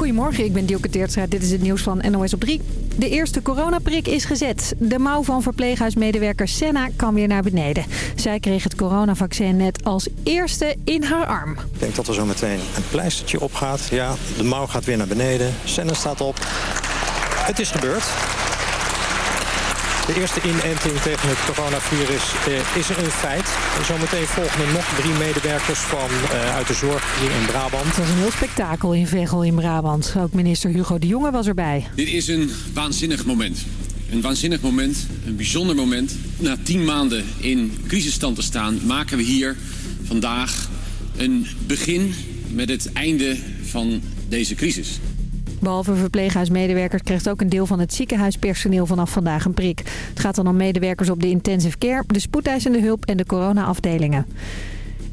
Goedemorgen, ik ben Dielke Teertstra. Dit is het nieuws van NOS op 3. De eerste coronaprik is gezet. De mouw van verpleeghuismedewerker Senna kan weer naar beneden. Zij kreeg het coronavaccin net als eerste in haar arm. Ik denk dat er zo meteen een pleistertje opgaat. Ja, de mouw gaat weer naar beneden. Senna staat op. Het is gebeurd. De eerste inenting tegen het coronavirus eh, is er een feit. En zometeen volgen er nog drie medewerkers van, eh, uit de zorg hier in Brabant. Het was een heel spektakel in Veghel in Brabant. Ook minister Hugo de Jonge was erbij. Dit is een waanzinnig moment. Een waanzinnig moment, een bijzonder moment. Na tien maanden in crisisstand te staan, maken we hier vandaag een begin met het einde van deze crisis. Behalve verpleeghuismedewerkers krijgt ook een deel van het ziekenhuispersoneel vanaf vandaag een prik. Het gaat dan om medewerkers op de intensive care, de spoedeisende hulp en de corona-afdelingen.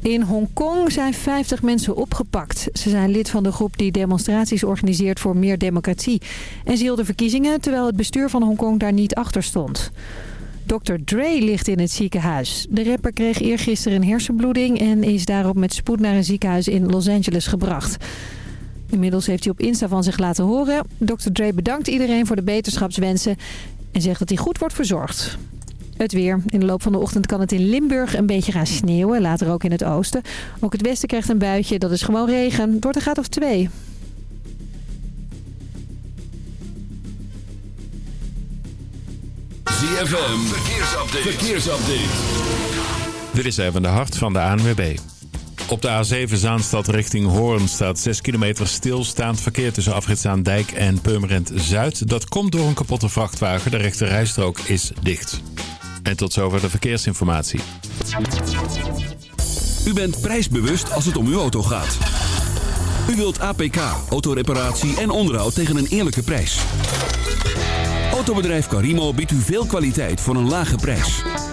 In Hongkong zijn 50 mensen opgepakt. Ze zijn lid van de groep die demonstraties organiseert voor meer democratie. En ze verkiezingen terwijl het bestuur van Hongkong daar niet achter stond. Dr. Dre ligt in het ziekenhuis. De rapper kreeg eergisteren een hersenbloeding en is daarop met spoed naar een ziekenhuis in Los Angeles gebracht. Inmiddels heeft hij op Insta van zich laten horen. Dr. Dre bedankt iedereen voor de beterschapswensen en zegt dat hij goed wordt verzorgd. Het weer. In de loop van de ochtend kan het in Limburg een beetje gaan sneeuwen. Later ook in het oosten. Ook het westen krijgt een buitje. Dat is gewoon regen. Door de gaat of twee. ZFM. Verkeersupdate. Verkeersupdate. Dit is even de hart van de ANWB. Op de A7 Zaanstad richting Hoorn staat 6 kilometer stilstaand verkeer tussen Afritszaandijk en Purmerend Zuid. Dat komt door een kapotte vrachtwagen. De rechte rijstrook is dicht. En tot zover de verkeersinformatie. U bent prijsbewust als het om uw auto gaat. U wilt APK, autoreparatie en onderhoud tegen een eerlijke prijs. Autobedrijf Carimo biedt u veel kwaliteit voor een lage prijs.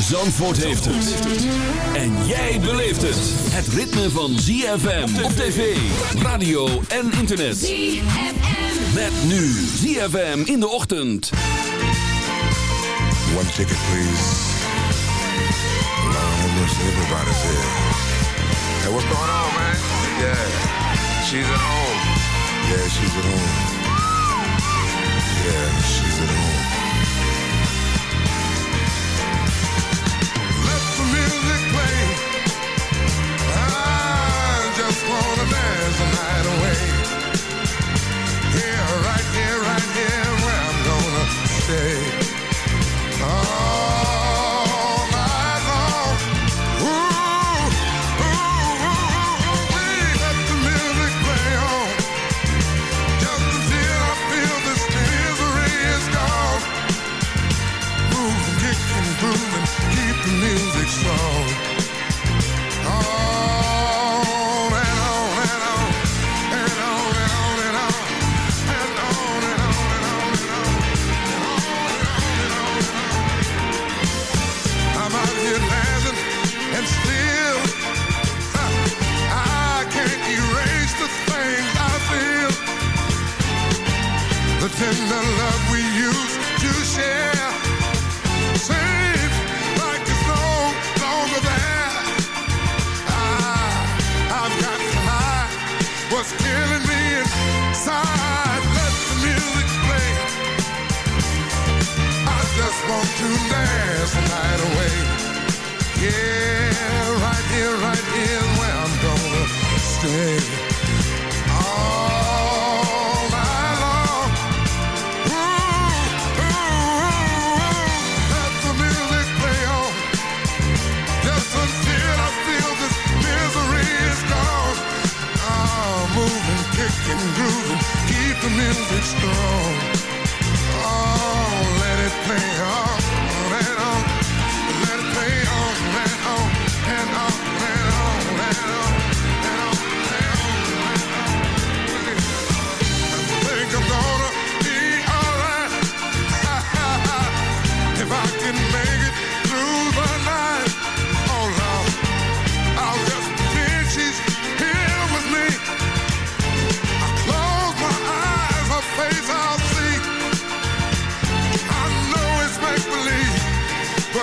Zandvoort heeft het. En jij beleeft het. Het ritme van ZFM op tv, radio en internet. ZFM. Met nu ZFM in de ochtend. One ticket, please. Lord have mercy, everybody's here. Hey, what's going on, man? Yeah, she's at home. Yeah, she's at home. Yeah, she's at home. Just wanna dance the night away. Here, right here, right here, where I'm gonna stay. All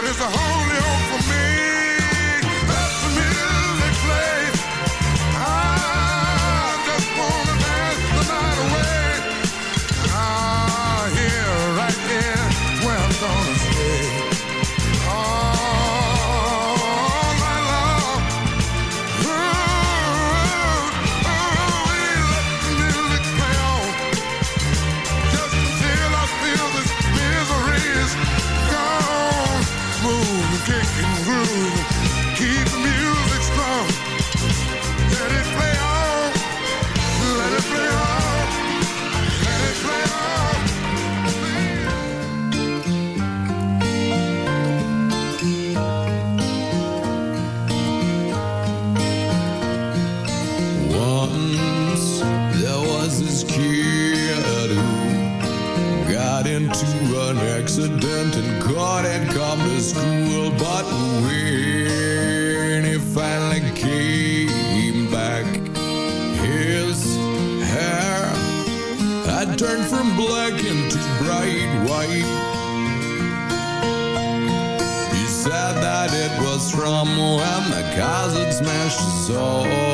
but a the cars had smashed so hard.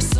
So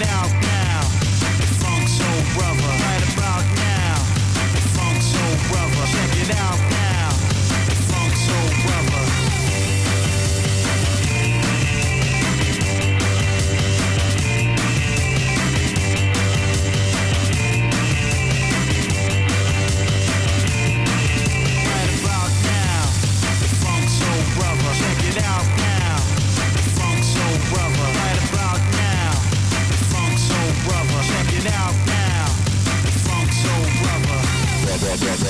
now.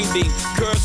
90. Curve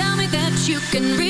Tell me that you can read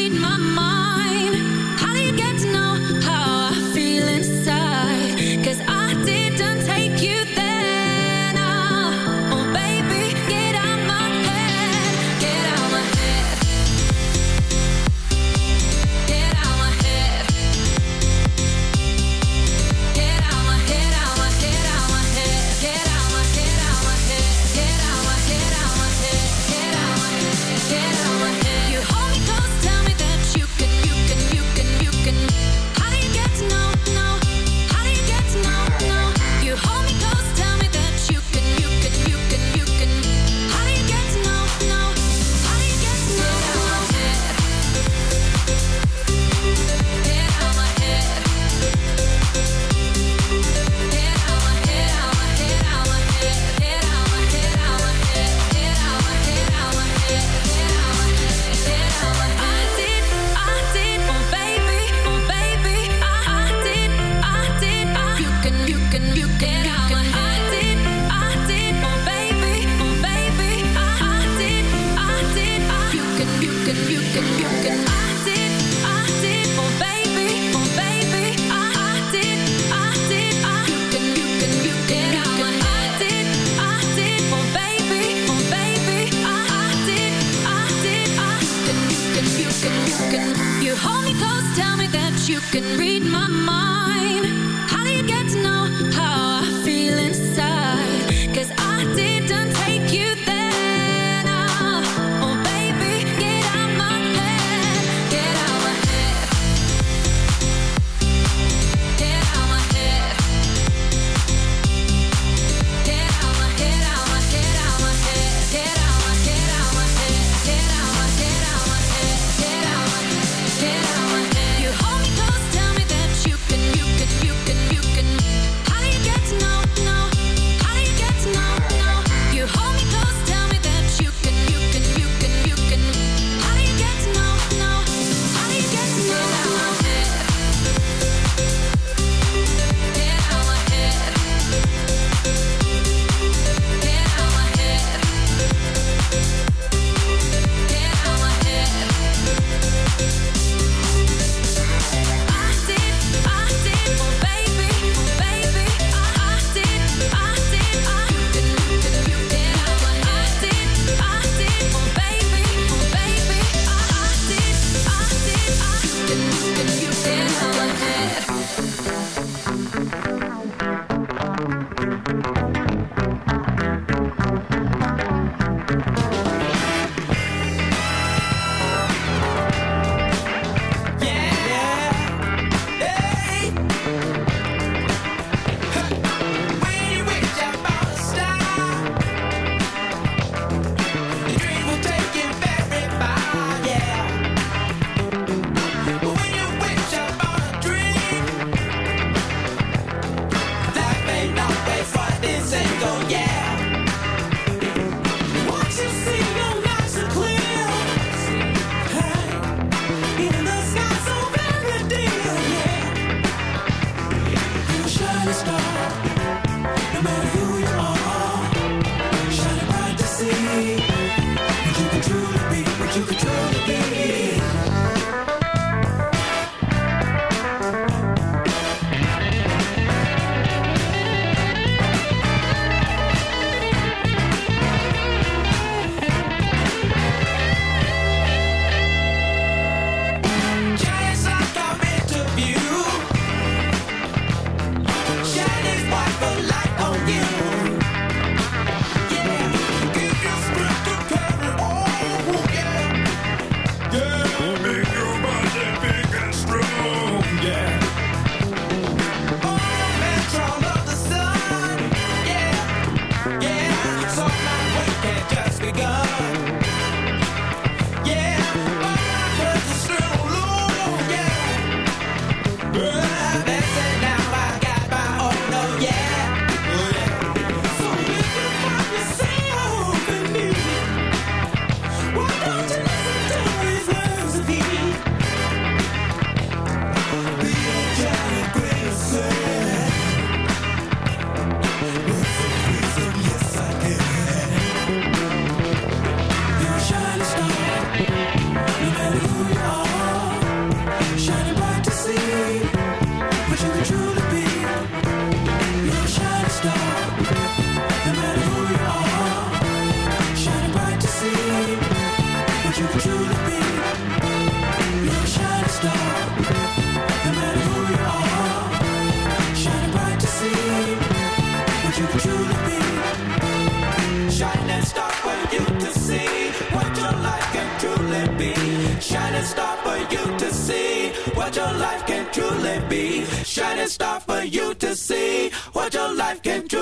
life can truly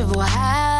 insatiable habits.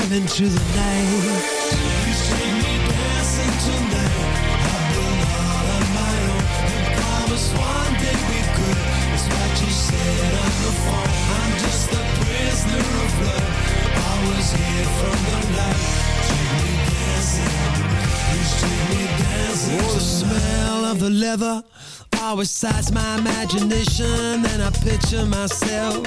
Drive into the night. Please take me dancing tonight. I've been all on my own. You promised one day we could. It's what you said on the phone. I'm just a prisoner of love. Always here from the light. Take me dancing. Please take me dancing. Oh, the smell of the leather always excites my imagination, and I picture myself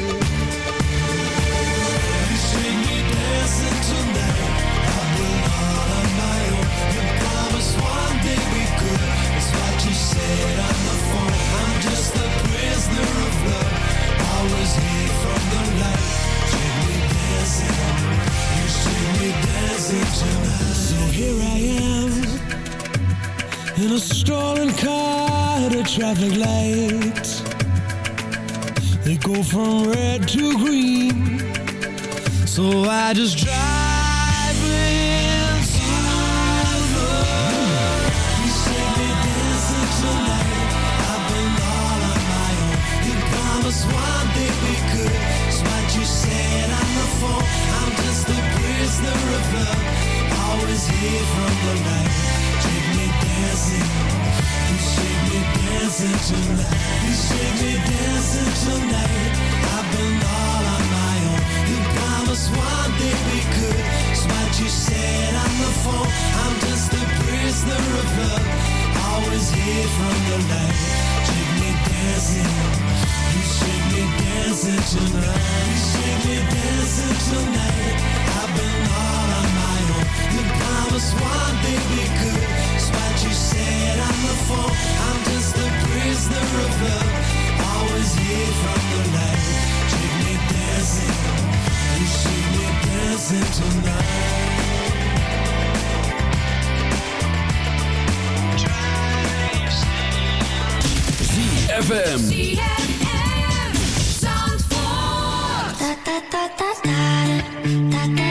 So here I am. In a stolen car at a traffic light. They go from red to green. So I just drive dancing. You take me dancing You should be dancing tonight. You shake me dancing tonight. I've been all on my own. You promised one day we could. It's what you said on the phone. I'm just a prisoner of love. Always hid from the light. Shake me dancing. You shake me dancing tonight. You shake me dancing tonight. I've been all on my own. You promised one day we could. It's what you said on the phone. I'm just a prisoner of love. Always hid from the light. Shake me dancing. You shake me dancing tonight. ZFM.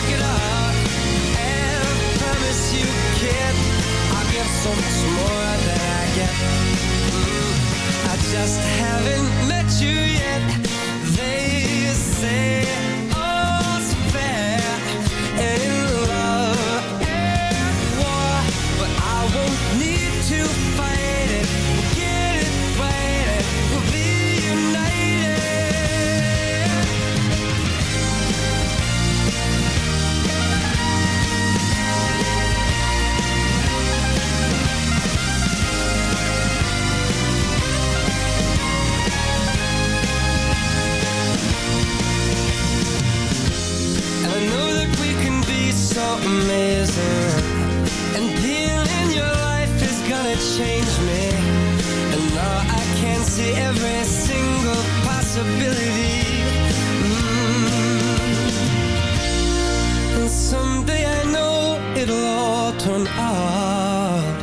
promise you, kid, I'll give so much more than I get. I just haven't met you yet. They say amazing. And your life is gonna change me. And now I can see every single possibility. Mm. And someday I know it'll all turn out.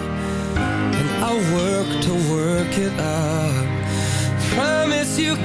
And I'll work to work it out. Promise you,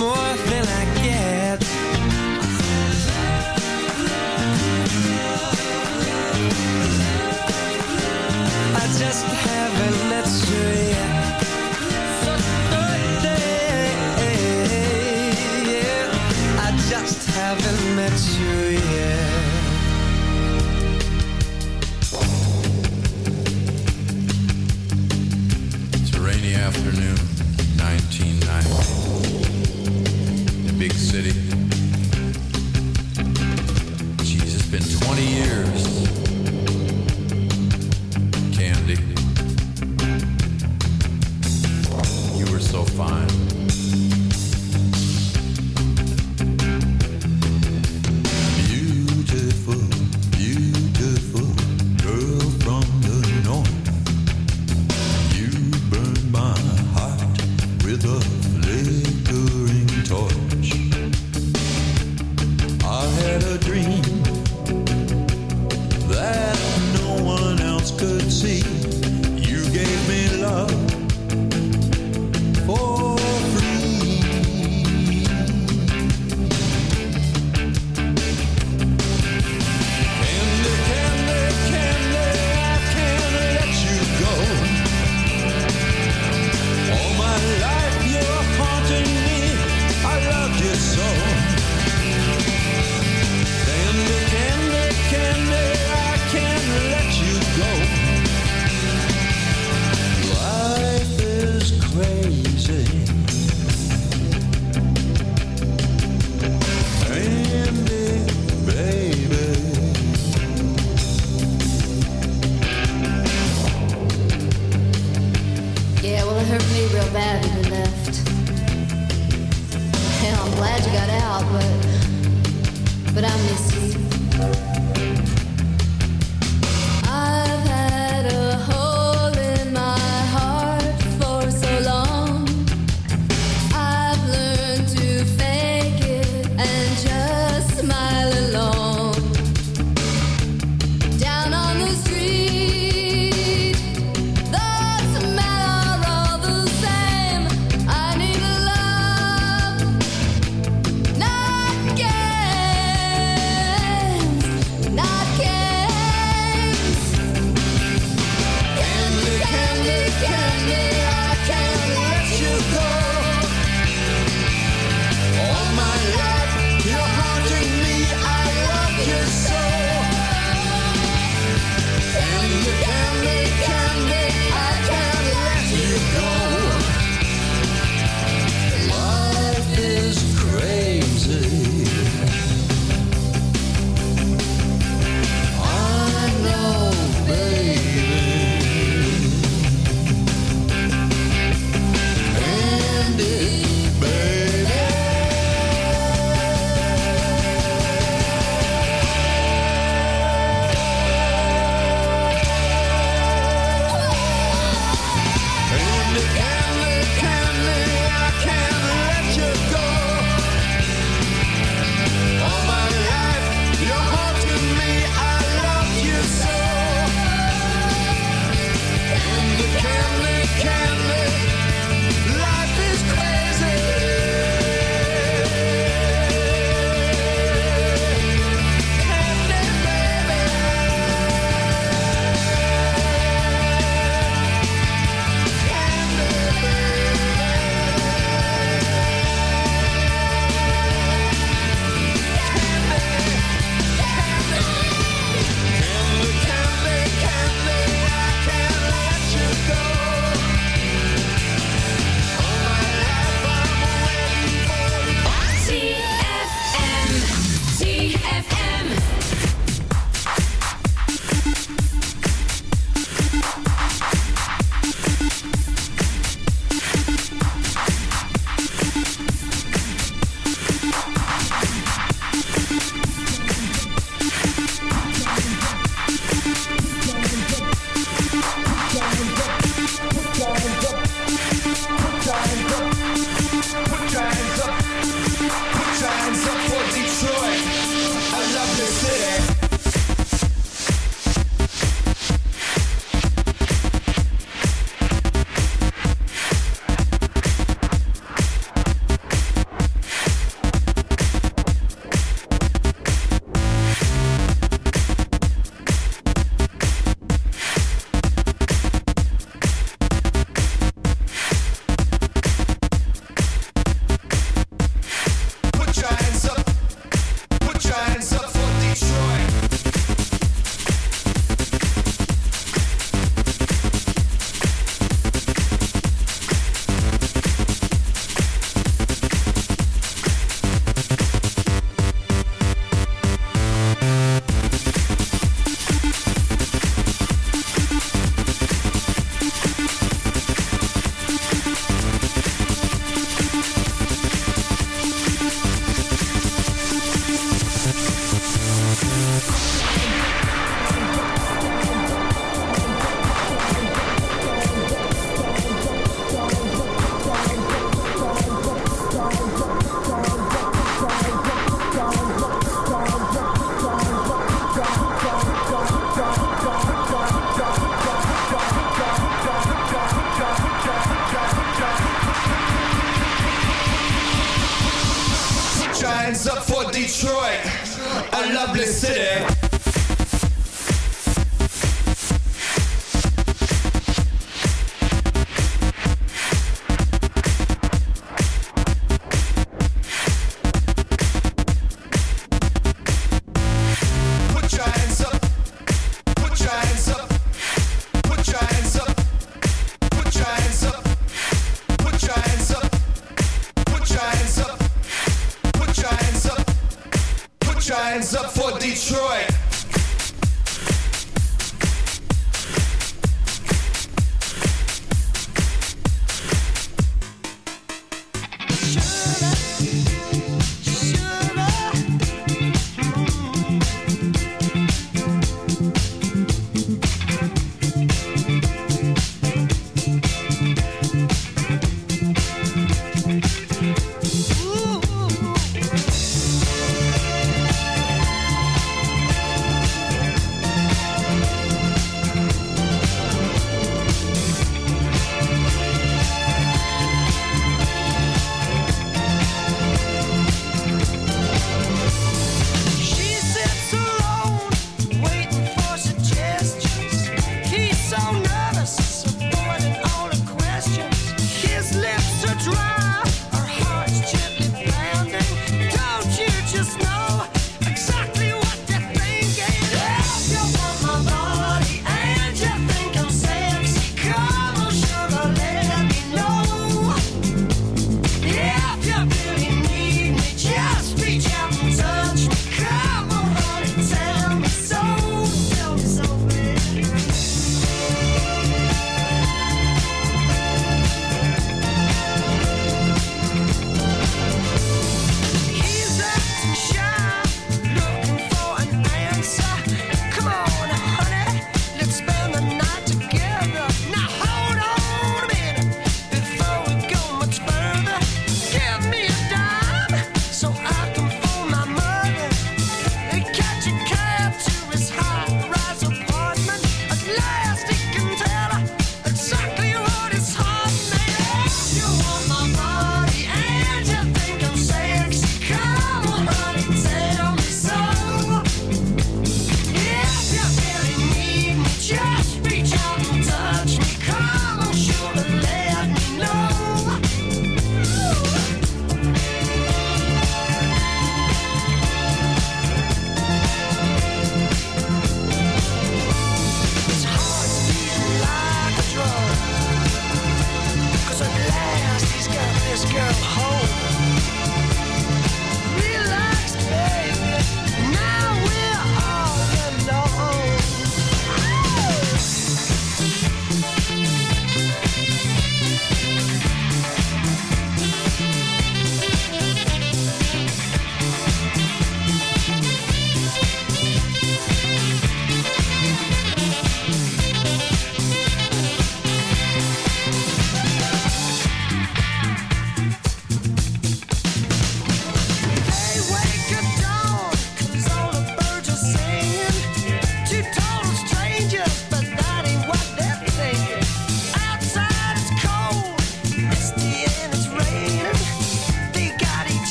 more